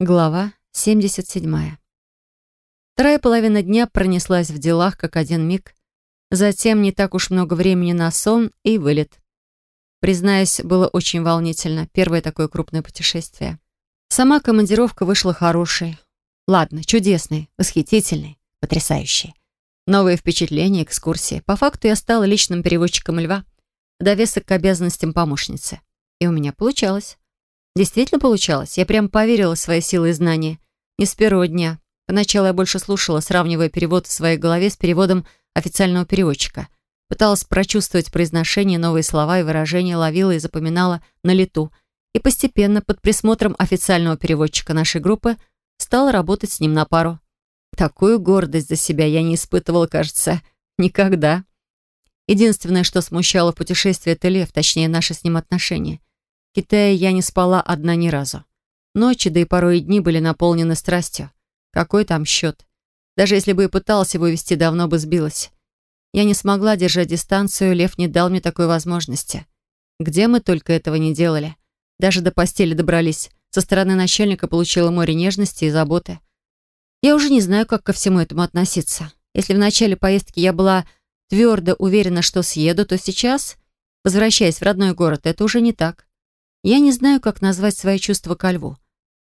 Глава 77. Вторая половина дня пронеслась в делах, как один миг. Затем не так уж много времени на сон и вылет. Признаюсь, было очень волнительно. Первое такое крупное путешествие. Сама командировка вышла хорошей. Ладно, чудесной, восхитительной, потрясающей. Новые впечатления, экскурсии. По факту я стала личным переводчиком льва, довесок к обязанностям помощницы. И у меня получалось. Действительно получалось. Я прям поверила в свои силы и знания. Не с первого дня. Поначалу я больше слушала, сравнивая перевод в своей голове с переводом официального переводчика. Пыталась прочувствовать произношение, новые слова и выражения, ловила и запоминала на лету. И постепенно, под присмотром официального переводчика нашей группы, стала работать с ним на пару. Такую гордость за себя я не испытывала, кажется, никогда. Единственное, что смущало в путешествии, это Лев, точнее, наши с ним отношения. Китае я не спала одна ни разу. Ночи, да и порой и дни были наполнены страстью. Какой там счет? Даже если бы и пыталась его вести, давно бы сбилась. Я не смогла держать дистанцию, Лев не дал мне такой возможности. Где мы только этого не делали. Даже до постели добрались. Со стороны начальника получила море нежности и заботы. Я уже не знаю, как ко всему этому относиться. Если в начале поездки я была твердо уверена, что съеду, то сейчас, возвращаясь в родной город, это уже не так. Я не знаю, как назвать свои чувства ко льву.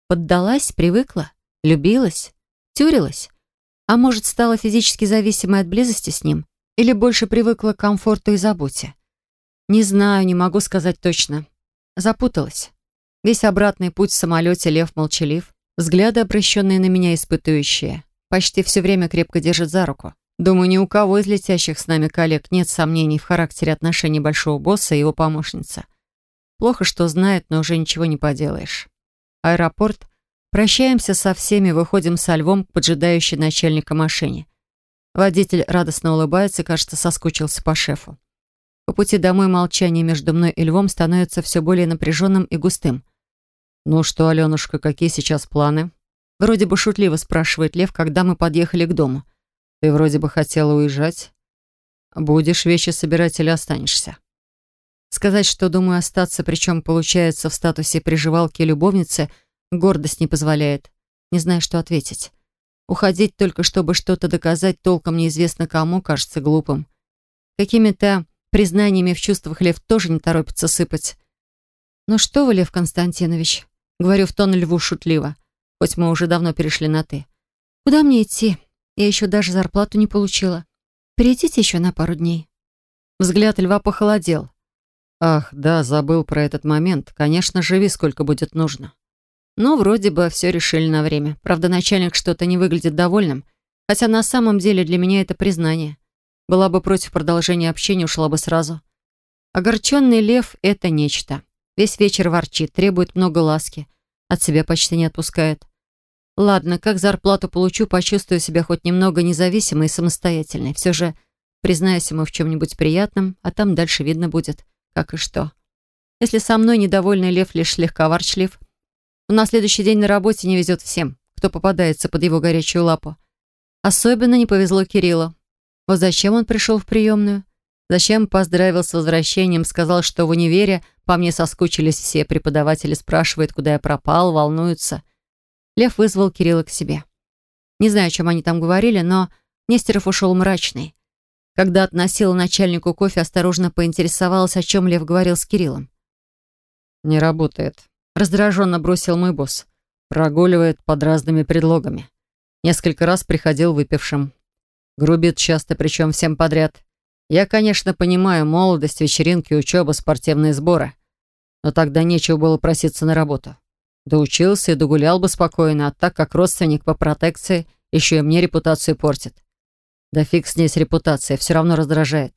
Поддалась, привыкла, любилась, тюрилась. А может, стала физически зависимой от близости с ним? Или больше привыкла к комфорту и заботе? Не знаю, не могу сказать точно. Запуталась. Весь обратный путь в самолете Лев молчалив, взгляды, обращенные на меня, испытующие. Почти все время крепко держит за руку. Думаю, ни у кого из летящих с нами коллег нет сомнений в характере отношений большого босса и его помощницы. Плохо, что знает, но уже ничего не поделаешь. Аэропорт. Прощаемся со всеми, выходим со львом к поджидающей начальника машине. Водитель радостно улыбается, кажется, соскучился по шефу. По пути домой молчание между мной и львом становится все более напряженным и густым. «Ну что, Аленушка, какие сейчас планы?» Вроде бы шутливо спрашивает Лев, когда мы подъехали к дому. «Ты вроде бы хотела уезжать. Будешь вещи собирать или останешься?» Сказать, что думаю остаться, причем получается в статусе приживалки и любовницы, гордость не позволяет. Не знаю, что ответить. Уходить только чтобы что-то доказать толком неизвестно кому, кажется глупым. Какими-то признаниями в чувствах Лев тоже не торопится сыпать. «Ну что вы, Лев Константинович?» Говорю в тон Льву шутливо, хоть мы уже давно перешли на «ты». «Куда мне идти? Я еще даже зарплату не получила. Перейдите еще на пару дней». Взгляд Льва похолодел. Ах, да, забыл про этот момент. Конечно, живи сколько будет нужно. Ну, вроде бы все решили на время. Правда, начальник что-то не выглядит довольным. Хотя на самом деле для меня это признание. Была бы против продолжения общения, ушла бы сразу. Огорченный лев — это нечто. Весь вечер ворчит, требует много ласки. От себя почти не отпускает. Ладно, как зарплату получу, почувствую себя хоть немного независимой и самостоятельной. Все же признаюсь ему в чем-нибудь приятном, а там дальше видно будет. Как и что. Если со мной недовольный лев лишь слегка ворчлив, то на следующий день на работе не везет всем, кто попадается под его горячую лапу. Особенно не повезло Кириллу. Вот зачем он пришел в приемную? Зачем поздравил с возвращением, сказал, что в универе по мне соскучились все, преподаватели спрашивают, куда я пропал, волнуются. Лев вызвал Кирилла к себе. Не знаю, о чем они там говорили, но Нестеров ушел мрачный. Когда относила начальнику кофе, осторожно поинтересовалась, о чем Лев говорил с Кириллом. «Не работает», — раздраженно бросил мой босс. «Прогуливает под разными предлогами. Несколько раз приходил выпившим. Грубит часто, причем всем подряд. Я, конечно, понимаю, молодость, вечеринки, учеба, спортивные сборы. Но тогда нечего было проситься на работу. Доучился и догулял бы спокойно, а так как родственник по протекции еще и мне репутацию портит. Да фиг с ней с репутацией, все равно раздражает.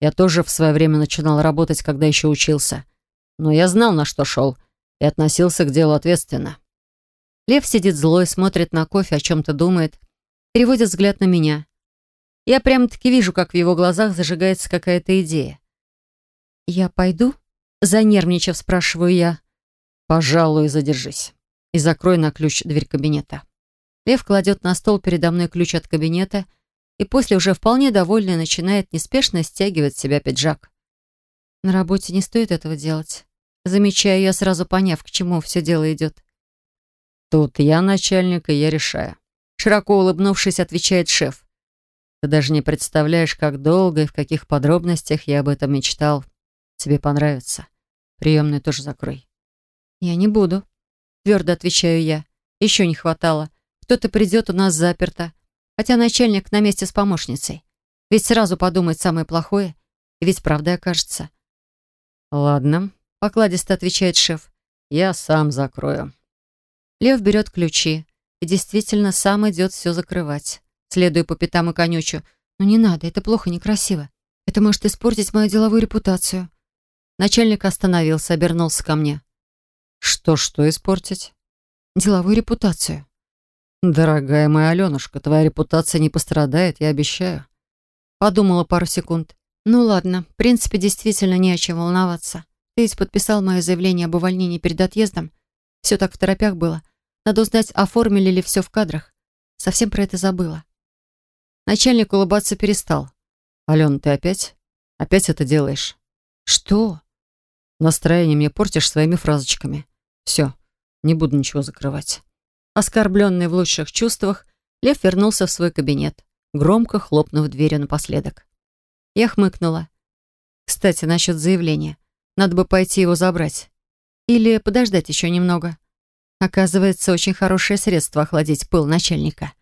Я тоже в свое время начинал работать, когда еще учился. Но я знал, на что шел, и относился к делу ответственно. Лев сидит злой, смотрит на кофе, о чем-то думает, переводит взгляд на меня. Я прямо-таки вижу, как в его глазах зажигается какая-то идея. «Я пойду?» Занервничав, спрашиваю я. «Пожалуй, задержись. И закрой на ключ дверь кабинета». Лев кладет на стол передо мной ключ от кабинета и после уже вполне довольный начинает неспешно стягивать с себя пиджак. На работе не стоит этого делать. Замечаю я, сразу поняв, к чему все дело идет. Тут я начальник, и я решаю. Широко улыбнувшись, отвечает шеф. Ты даже не представляешь, как долго и в каких подробностях я об этом мечтал. Тебе понравится. Приемную тоже закрой. Я не буду. Твердо отвечаю я. Еще не хватало. Кто-то придет, у нас заперто. Хотя начальник на месте с помощницей. Ведь сразу подумает самое плохое. И ведь правда окажется. Ладно, покладисто отвечает шеф. Я сам закрою. Лев берет ключи и действительно сам идет все закрывать. Следую по пятам и конючу. «Ну не надо, это плохо, некрасиво. Это может испортить мою деловую репутацию». Начальник остановился, обернулся ко мне. «Что-что испортить?» «Деловую репутацию». «Дорогая моя Аленушка, твоя репутация не пострадает, я обещаю». Подумала пару секунд. «Ну ладно, в принципе, действительно не о чем волноваться. Ты ведь подписал мое заявление об увольнении перед отъездом. Все так в торопях было. Надо узнать, оформили ли все в кадрах. Совсем про это забыла. Начальник улыбаться перестал. «Алена, ты опять? Опять это делаешь?» «Что?» «Настроение мне портишь своими фразочками. Все, не буду ничего закрывать». Оскорбленный в лучших чувствах, Лев вернулся в свой кабинет, громко хлопнув дверью напоследок. Я хмыкнула. «Кстати, насчет заявления. Надо бы пойти его забрать. Или подождать еще немного. Оказывается, очень хорошее средство охладить пыл начальника.